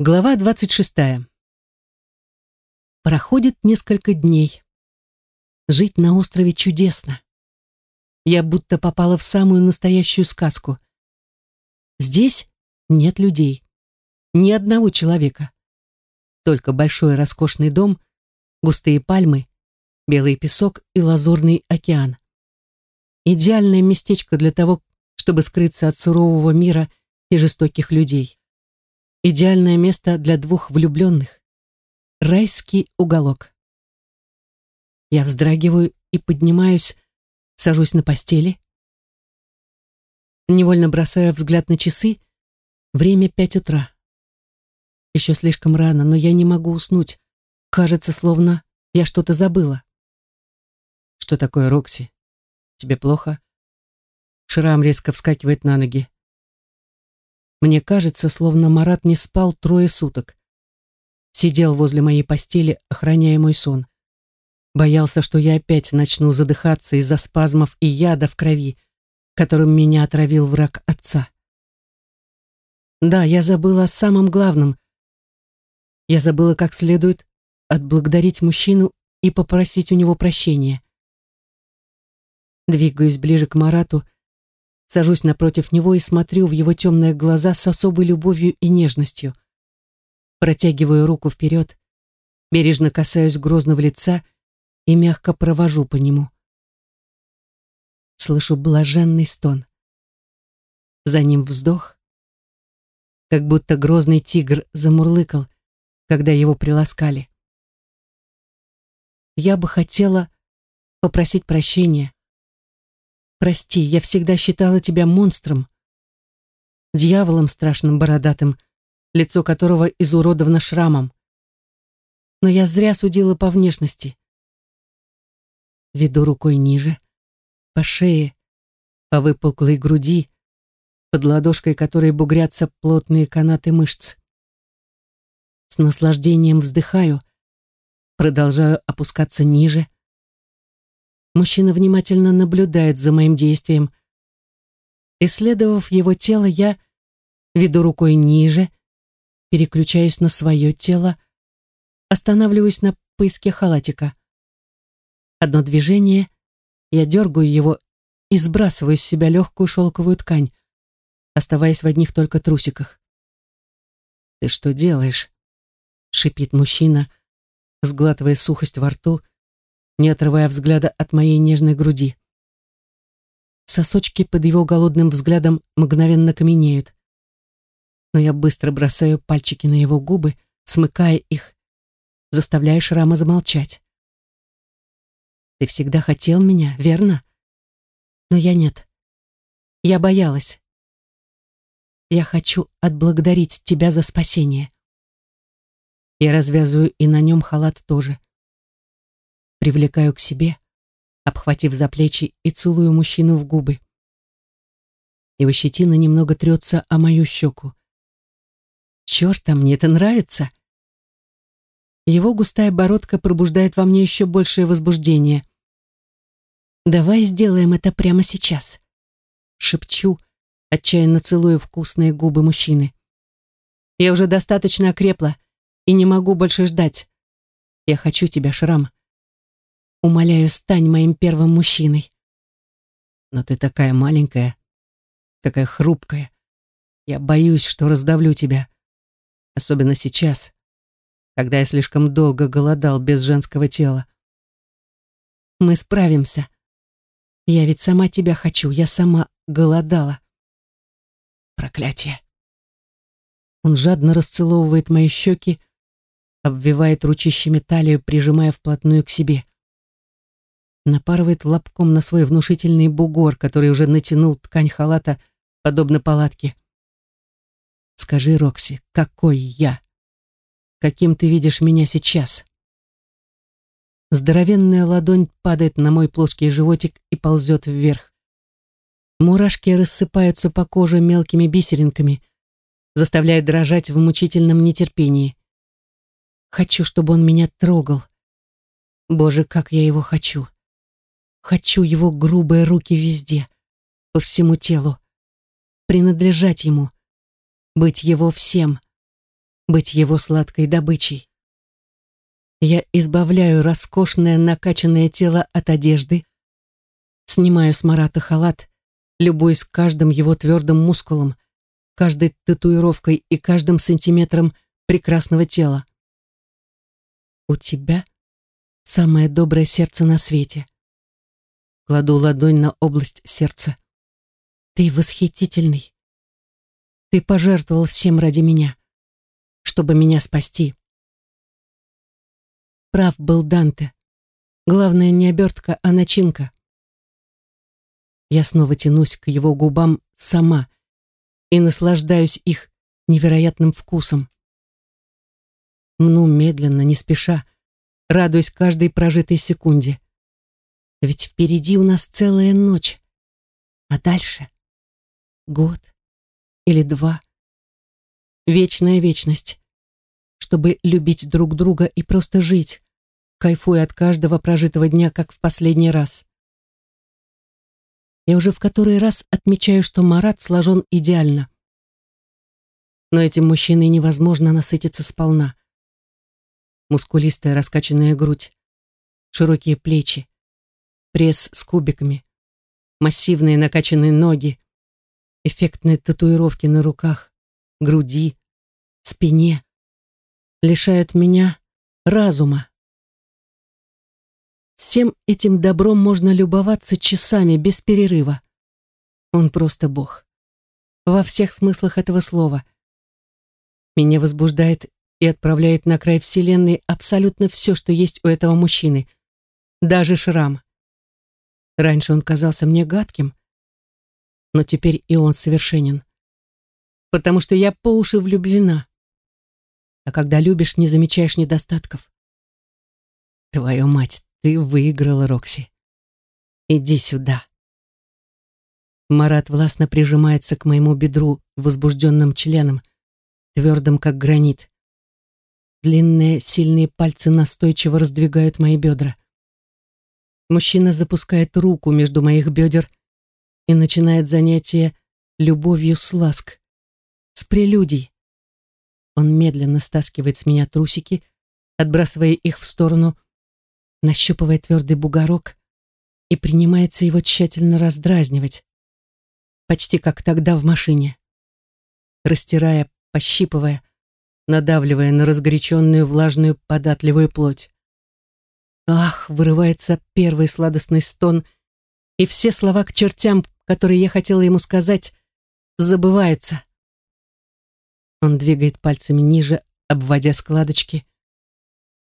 Глава 26. Проходит несколько дней. Жить на острове чудесно. Я будто попала в самую настоящую сказку. Здесь нет людей. Ни одного человека. Только большой роскошный дом, густые пальмы, белый песок и лазурный океан. Идеальное местечко для того, чтобы скрыться от сурового мира и жестоких людей. Идеальное место для двух влюбленных. Райский уголок. Я вздрагиваю и поднимаюсь, сажусь на постели. Невольно бросаю взгляд на часы. Время пять утра. Еще слишком рано, но я не могу уснуть. Кажется, словно я что-то забыла. Что такое, Рокси? Тебе плохо? Шрам резко вскакивает на ноги. Мне кажется, словно Марат не спал трое суток. Сидел возле моей постели, охраняя мой сон. Боялся, что я опять начну задыхаться из-за спазмов и яда в крови, которым меня отравил враг отца. Да, я забыла о самом главном. Я забыла как следует отблагодарить мужчину и попросить у него прощения. Двигаюсь ближе к Марату, Сажусь напротив него и смотрю в его темные глаза с особой любовью и нежностью. Протягиваю руку вперед, бережно касаюсь грозного лица и мягко провожу по нему. Слышу блаженный стон. За ним вздох, как будто грозный тигр замурлыкал, когда его приласкали. Я бы хотела попросить прощения, Прости, я всегда считала тебя монстром, дьяволом страшным бородатым, лицо которого изуродовано шрамом. Но я зря судила по внешности. Веду рукой ниже, по шее, по выпуклой груди, под ладошкой которой бугрятся плотные канаты мышц. С наслаждением вздыхаю, продолжаю опускаться ниже, Мужчина внимательно наблюдает за моим действием. Исследовав его тело, я веду рукой ниже, переключаюсь на свое тело, останавливаюсь на поиске халатика. Одно движение, я дергаю его и сбрасываю с себя легкую шелковую ткань, оставаясь в одних только трусиках. «Ты что делаешь?» — шипит мужчина, сглатывая сухость во рту не отрывая взгляда от моей нежной груди. Сосочки под его голодным взглядом мгновенно каменеют. Но я быстро бросаю пальчики на его губы, смыкая их, заставляя Шрама замолчать. «Ты всегда хотел меня, верно?» «Но я нет. Я боялась. Я хочу отблагодарить тебя за спасение». Я развязываю и на нем халат тоже привлекаю к себе, обхватив за плечи и целую мужчину в губы. Его щетина немного трется о мою щеку. Черт, а мне это нравится. Его густая бородка пробуждает во мне еще большее возбуждение. «Давай сделаем это прямо сейчас», — шепчу, отчаянно целуя вкусные губы мужчины. «Я уже достаточно окрепла и не могу больше ждать. Я хочу тебя, Шрам. Умоляю, стань моим первым мужчиной. Но ты такая маленькая, такая хрупкая. Я боюсь, что раздавлю тебя. Особенно сейчас, когда я слишком долго голодал без женского тела. Мы справимся. Я ведь сама тебя хочу, я сама голодала. Проклятие. Он жадно расцеловывает мои щеки, обвивает ручищами талию, прижимая вплотную к себе напарывает лобком на свой внушительный бугор, который уже натянул ткань халата, подобно палатке. «Скажи, Рокси, какой я? Каким ты видишь меня сейчас?» Здоровенная ладонь падает на мой плоский животик и ползет вверх. Мурашки рассыпаются по коже мелкими бисеринками, заставляя дрожать в мучительном нетерпении. Хочу, чтобы он меня трогал. Боже, как я его хочу. Хочу его грубые руки везде, по всему телу. Принадлежать ему. Быть его всем. быть его сладкой добычей. Я избавляю роскошное накачанное тело от одежды, снимаю с Марата халат, любуясь каждым его твердым мускулом, каждой татуировкой и каждым сантиметром прекрасного тела. У тебя самое доброе сердце на свете. Кладу ладонь на область сердца. Ты восхитительный. Ты пожертвовал всем ради меня, чтобы меня спасти. Прав был Данте. Главное не обертка, а начинка. Я снова тянусь к его губам сама и наслаждаюсь их невероятным вкусом. Мну медленно, не спеша, радуясь каждой прожитой секунде. Ведь впереди у нас целая ночь. А дальше? Год или два. Вечная вечность чтобы любить друг друга и просто жить, кайфуя от каждого прожитого дня, как в последний раз. Я уже в который раз отмечаю, что Марат сложен идеально. Но этим мужчиной невозможно насытиться сполна. Мускулистая раскачанная грудь, широкие плечи, пресс с кубиками, массивные накачанные ноги, эффектные татуировки на руках, груди, спине лишает меня разума. Всем этим добром можно любоваться часами без перерыва. Он просто Бог. Во всех смыслах этого слова. Меня возбуждает и отправляет на край Вселенной абсолютно все, что есть у этого мужчины. Даже шрам. Раньше он казался мне гадким, но теперь и он совершенен. Потому что я по уши влюблена а когда любишь, не замечаешь недостатков. Твою мать, ты выиграла, Рокси. Иди сюда. Марат властно прижимается к моему бедру возбужденным членом, твердым, как гранит. Длинные, сильные пальцы настойчиво раздвигают мои бедра. Мужчина запускает руку между моих бедер и начинает занятие любовью с ласк, с прелюдий. Он медленно стаскивает с меня трусики, отбрасывая их в сторону, нащупывает твердый бугорок и принимается его тщательно раздразнивать, почти как тогда в машине, растирая, пощипывая, надавливая на разгоряченную влажную податливую плоть. Ах, вырывается первый сладостный стон, и все слова к чертям, которые я хотела ему сказать, забываются. Он двигает пальцами ниже, обводя складочки.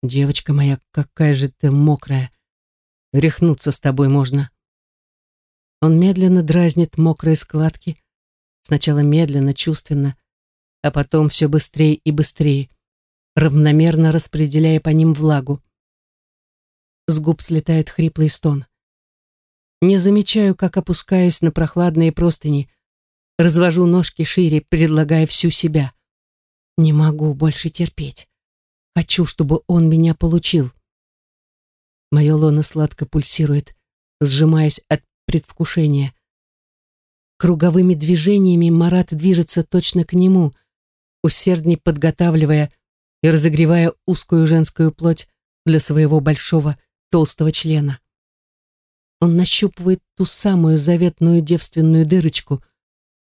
«Девочка моя, какая же ты мокрая! Рехнуться с тобой можно!» Он медленно дразнит мокрые складки, сначала медленно, чувственно, а потом все быстрее и быстрее, равномерно распределяя по ним влагу. С губ слетает хриплый стон. Не замечаю, как опускаюсь на прохладные простыни, Развожу ножки шире, предлагая всю себя. Не могу больше терпеть. Хочу, чтобы он меня получил. Мое лоно сладко пульсирует, сжимаясь от предвкушения. Круговыми движениями Марат движется точно к нему, усердней подготавливая и разогревая узкую женскую плоть для своего большого толстого члена. Он нащупывает ту самую заветную девственную дырочку,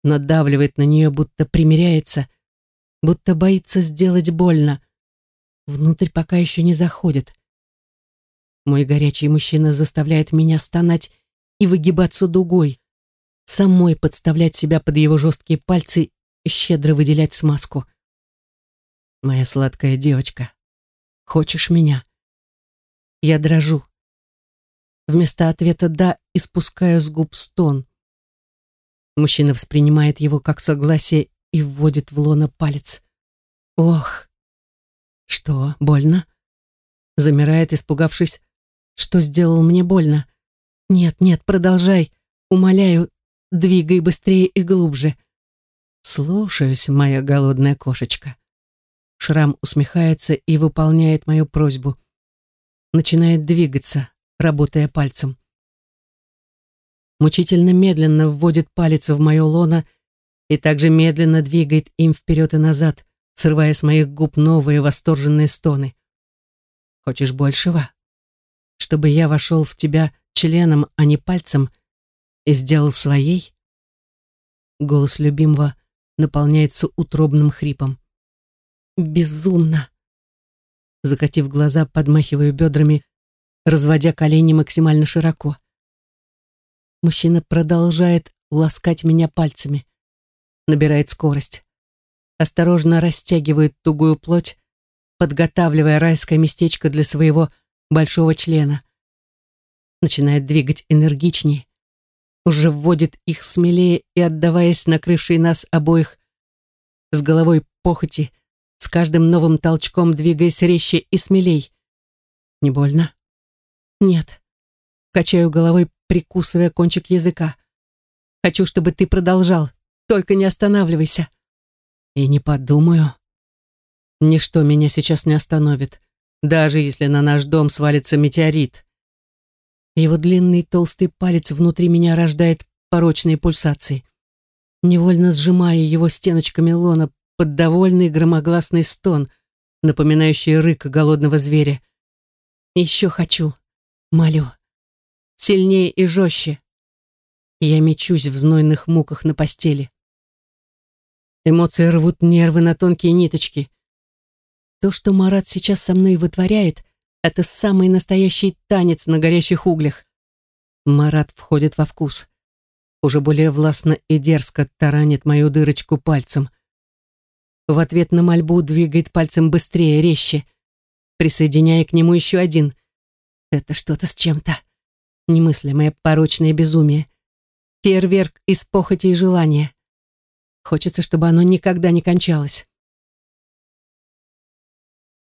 надавливает на нее, будто примиряется, будто боится сделать больно. Внутрь пока еще не заходит. Мой горячий мужчина заставляет меня стонать и выгибаться дугой, самой подставлять себя под его жесткие пальцы и щедро выделять смазку. Моя сладкая девочка, хочешь меня? Я дрожу. Вместо ответа «да» испускаю с губ стон. Мужчина воспринимает его как согласие и вводит в лоно палец. Ох! Что, больно? Замирает, испугавшись, что сделал мне больно. Нет, нет, продолжай. Умоляю, двигай быстрее и глубже. Слушаюсь, моя голодная кошечка. Шрам усмехается и выполняет мою просьбу. Начинает двигаться, работая пальцем мучительно медленно вводит палец в мое лоно и также медленно двигает им вперед и назад, срывая с моих губ новые восторженные стоны. «Хочешь большего? Чтобы я вошел в тебя членом, а не пальцем, и сделал своей?» Голос любимого наполняется утробным хрипом. «Безумно!» Закатив глаза, подмахиваю бедрами, разводя колени максимально широко. Мужчина продолжает ласкать меня пальцами. Набирает скорость. Осторожно растягивает тугую плоть, подготавливая райское местечко для своего большого члена. Начинает двигать энергичнее. Уже вводит их смелее и отдаваясь накрывшей нас обоих с головой похоти, с каждым новым толчком двигаясь резче и смелей. Не больно? Нет. Качаю головой, прикусывая кончик языка. Хочу, чтобы ты продолжал. Только не останавливайся. И не подумаю. Ничто меня сейчас не остановит, даже если на наш дом свалится метеорит. Его длинный толстый палец внутри меня рождает порочные пульсации. Невольно сжимая его стеночками лона под довольный громогласный стон, напоминающий рык голодного зверя. Еще хочу. Молю сильнее и жестче. я мечусь в знойных муках на постели. Эмоции рвут нервы на тонкие ниточки. То, что Марат сейчас со мной вытворяет, это самый настоящий танец на горящих углях. Марат входит во вкус. Уже более властно и дерзко таранит мою дырочку пальцем. В ответ на мольбу двигает пальцем быстрее, резче, присоединяя к нему еще один. Это что-то с чем-то немыслимое порочное безумие. Фейерверк из похоти и желания. Хочется, чтобы оно никогда не кончалось.